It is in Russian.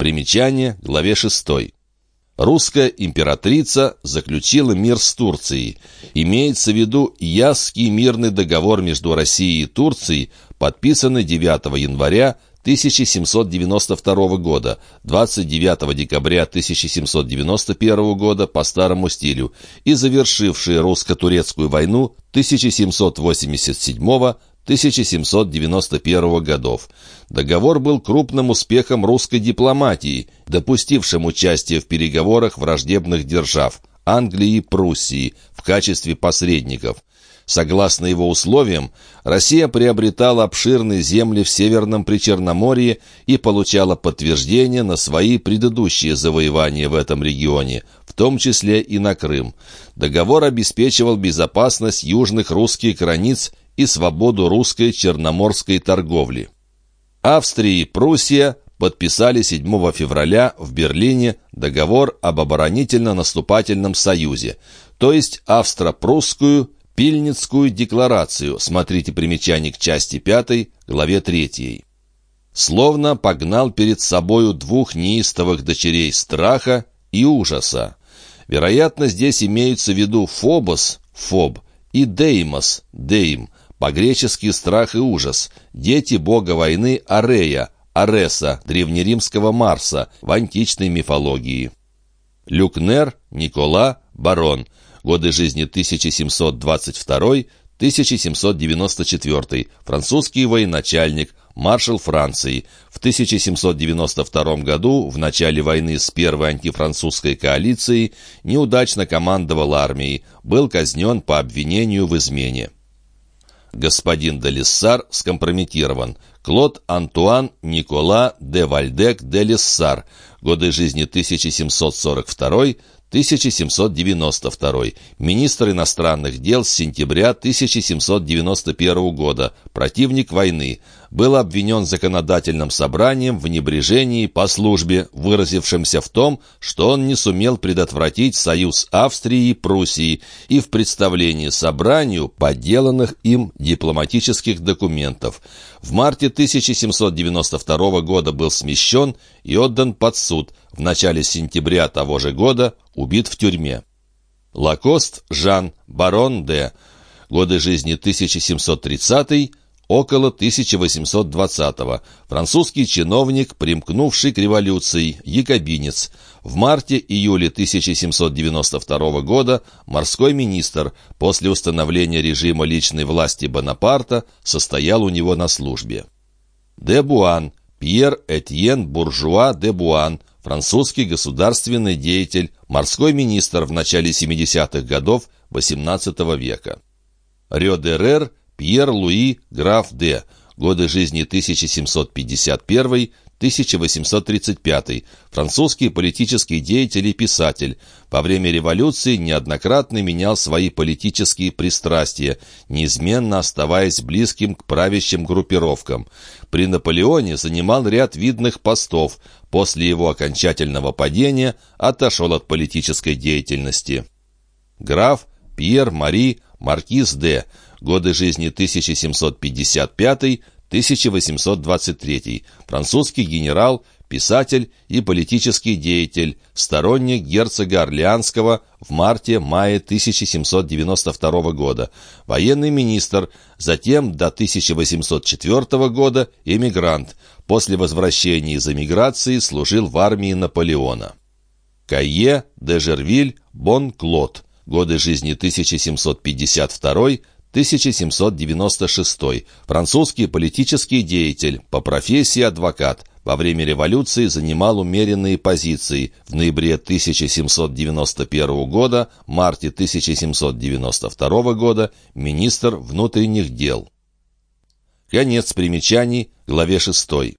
Примечание, главе 6. Русская императрица заключила мир с Турцией. Имеется в виду Ясский мирный договор между Россией и Турцией, подписанный 9 января 1792 года, 29 декабря 1791 года по старому стилю и завершившие русско-турецкую войну 1787-1791 годов. Договор был крупным успехом русской дипломатии, допустившим участие в переговорах враждебных держав Англии и Пруссии в качестве посредников – Согласно его условиям, Россия приобретала обширные земли в Северном Причерноморье и получала подтверждение на свои предыдущие завоевания в этом регионе, в том числе и на Крым. Договор обеспечивал безопасность южных русских границ и свободу русской черноморской торговли. Австрия и Пруссия подписали 7 февраля в Берлине договор об оборонительно-наступательном союзе, то есть австро-прусскую Пильницкую декларацию, смотрите примечание к части 5, главе 3. Словно погнал перед собою двух неистовых дочерей страха и ужаса. Вероятно, здесь имеются в виду Фобос, Фоб, и Деймос, Дейм, по-гречески страх и ужас, дети бога войны Арея, Ареса, древнеримского Марса, в античной мифологии. Люкнер, Никола, Барон – годы жизни 1722-1794, французский военачальник, маршал Франции. В 1792 году, в начале войны с первой антифранцузской коалицией, неудачно командовал армией, был казнен по обвинению в измене. Господин де Лиссар скомпрометирован. Клод Антуан Никола де Вальдек де Лиссар. Годы жизни 1742 1792. Министр иностранных дел с сентября 1791 года. Противник войны. Был обвинен законодательным собранием в небрежении по службе, выразившемся в том, что он не сумел предотвратить союз Австрии и Пруссии и в представлении собранию подделанных им дипломатических документов. В марте 1792 года был смещен и отдан под суд. В начале сентября того же года убит в тюрьме. Лакост Жан, барон Д. Годы жизни 1730 около 1820-го. Французский чиновник, примкнувший к революции, якобинец. В марте-июле 1792 года морской министр после установления режима личной власти Бонапарта состоял у него на службе. Де Буан, Пьер Этьен Буржуа де Буан, французский государственный деятель, морской министр в начале 70-х годов XVIII века. Рё де Рер Пьер Луи граф Д. Годы жизни 1751-1835. Французский политический деятель и писатель. Во время революции неоднократно менял свои политические пристрастия, неизменно оставаясь близким к правящим группировкам. При Наполеоне занимал ряд видных постов. После его окончательного падения отошел от политической деятельности. Граф Пьер Мари Маркиз Д годы жизни 1755-1823, французский генерал, писатель и политический деятель, сторонник герцога Орлеанского в марте-мае 1792 года, военный министр, затем до 1804 года эмигрант, после возвращения из эмиграции служил в армии Наполеона. Кайе, Дежервиль, Бон-Клод. Годы жизни 1752 1796. Французский политический деятель, по профессии адвокат. Во время революции занимал умеренные позиции. В ноябре 1791 года, марте 1792 года министр внутренних дел. Конец примечаний, главе 6.